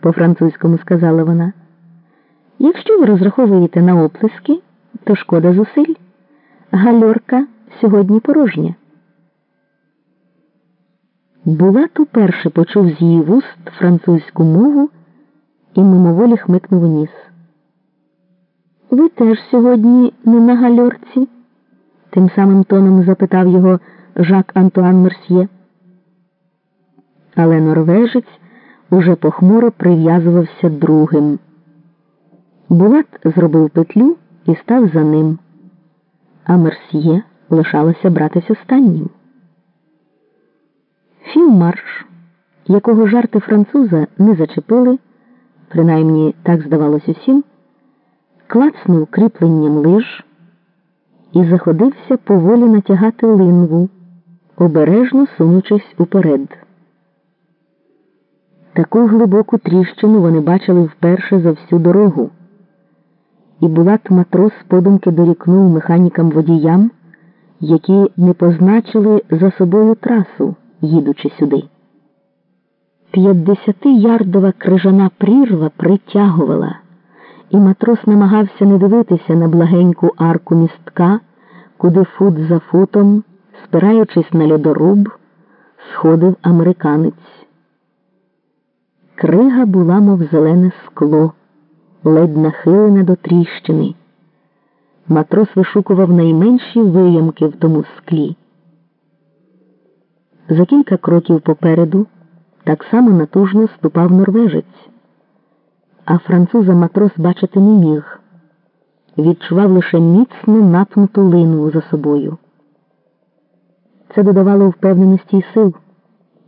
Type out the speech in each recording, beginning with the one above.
по-французькому сказала вона. Якщо ви розраховуєте на оплески, то шкода зусиль. Гальорка сьогодні порожня. Булат уперше почув з її вуст французьку мову і мимоволі хмикнув ніс. Ви теж сьогодні не на гальорці? тим самим тоном запитав його Жак Антуан Мерсьє. Але норвежець уже похмуро прив'язувався другим. Булат зробив петлю і став за ним, а Мерсьє лишалося братись останнім. Фільмарш, якого жарти француза не зачепили, принаймні так здавалось усім, клацнув кріпленням лиж і заходився поволі натягати линву, обережно сунучись уперед. Таку глибоку тріщину вони бачили вперше за всю дорогу, і Булат матрос подумки дорікнув механікам водіям, які не позначили за собою трасу, їдучи сюди. П'ятдесятиярдова крижана прірва притягувала, і матрос намагався не дивитися на благеньку арку містка, куди фут за футом, спираючись на льодоруб, сходив американець. Крига була, мов зелене скло, ледь нахилена до тріщини. Матрос вишукував найменші виямки в тому склі. За кілька кроків попереду так само натужно ступав норвежець, а француза матрос бачити не міг, відчував лише міцно напнуту линву за собою. Це додавало впевненості й сил.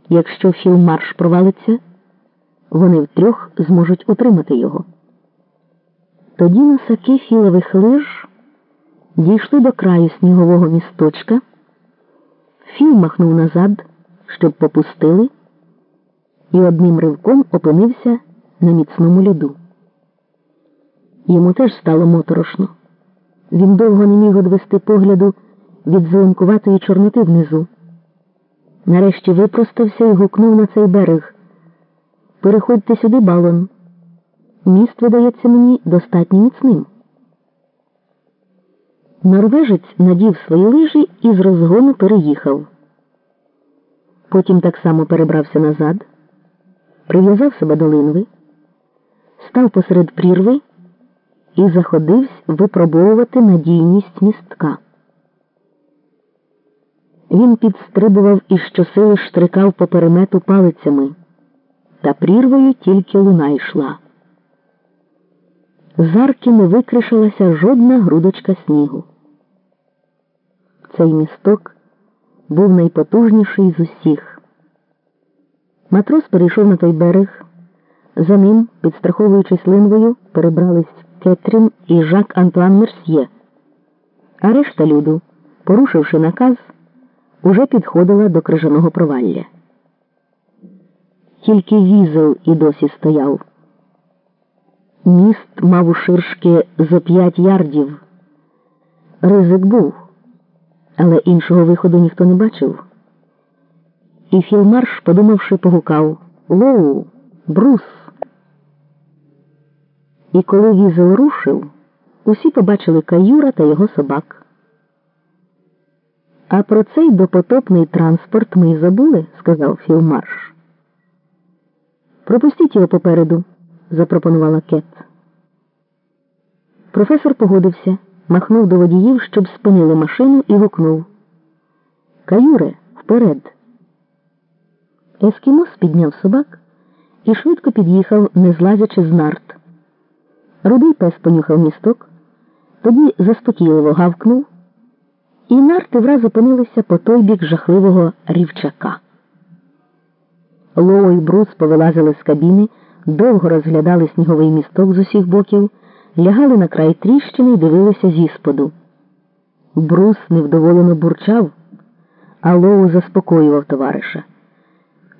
Якщо філмарш провалиться, вони втрьох зможуть утримати його. Тоді носаки філових лиж дійшли до краю снігового місточка, філ махнув назад, щоб попустили, і одним ривком опинився на міцному льоду. Йому теж стало моторошно. Він довго не міг одвести погляду від зеленкуватої чорноти внизу. Нарешті випростався і гукнув на цей берег. Переходьте сюди, балон. Міст видається мені достатньо міцним. Норвежець надів свої лижі і з розгону переїхав. Потім так само перебрався назад, прив'язав себе до линви, став посеред прірви і заходився випробовувати надійність містка. Він підстрибував і щосили штрикав по перемету палицями, та прірвою тільки луна йшла. З арки не викришилася жодна грудочка снігу. Цей місток був найпотужніший з усіх. Матрос перейшов на той берег. За ним, підстраховуючись линвою, перебрались Кетрін і Жак Антуан Мерсьє. А решта люду, порушивши наказ, уже підходила до крижаного провалля. Тільки візел і досі стояв. Міст мав уширшки зо п'ять ярдів. Ризик був, але іншого виходу ніхто не бачив. І філмарш, подумавши, погукав Лоу, брус. І коли візел рушив, усі побачили каюра та його собак. А про цей допотопний транспорт ми й забули, сказав філмарш. Пропустіть його попереду, запропонувала Кет. Професор погодився, махнув до водіїв, щоб спинили машину, і гукнув Каюре, вперед. Ескімос підняв собак і швидко під'їхав, не злазячи з нарт. Рудий пес понюхав місток, тоді заспокійливо гавкнув, і нарти враз опинилися по той бік жахливого рівчака. Лоу і Брус повилазили з кабіни, довго розглядали сніговий місток з усіх боків, лягали на край тріщини і дивилися зісподу. Брус невдоволено бурчав, а Лоу заспокоював товариша.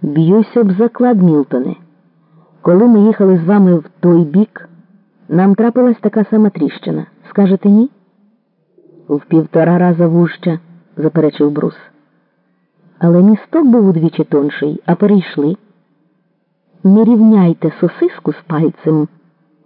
Б'юся об заклад, Мілтоне. Коли ми їхали з вами в той бік, нам трапилась така сама тріщина. Скажете ні? В півтора раза вужча, заперечив Брус. Але місток був удвічі тонший, а перейшли. не рівняйте сосиску з пальцем.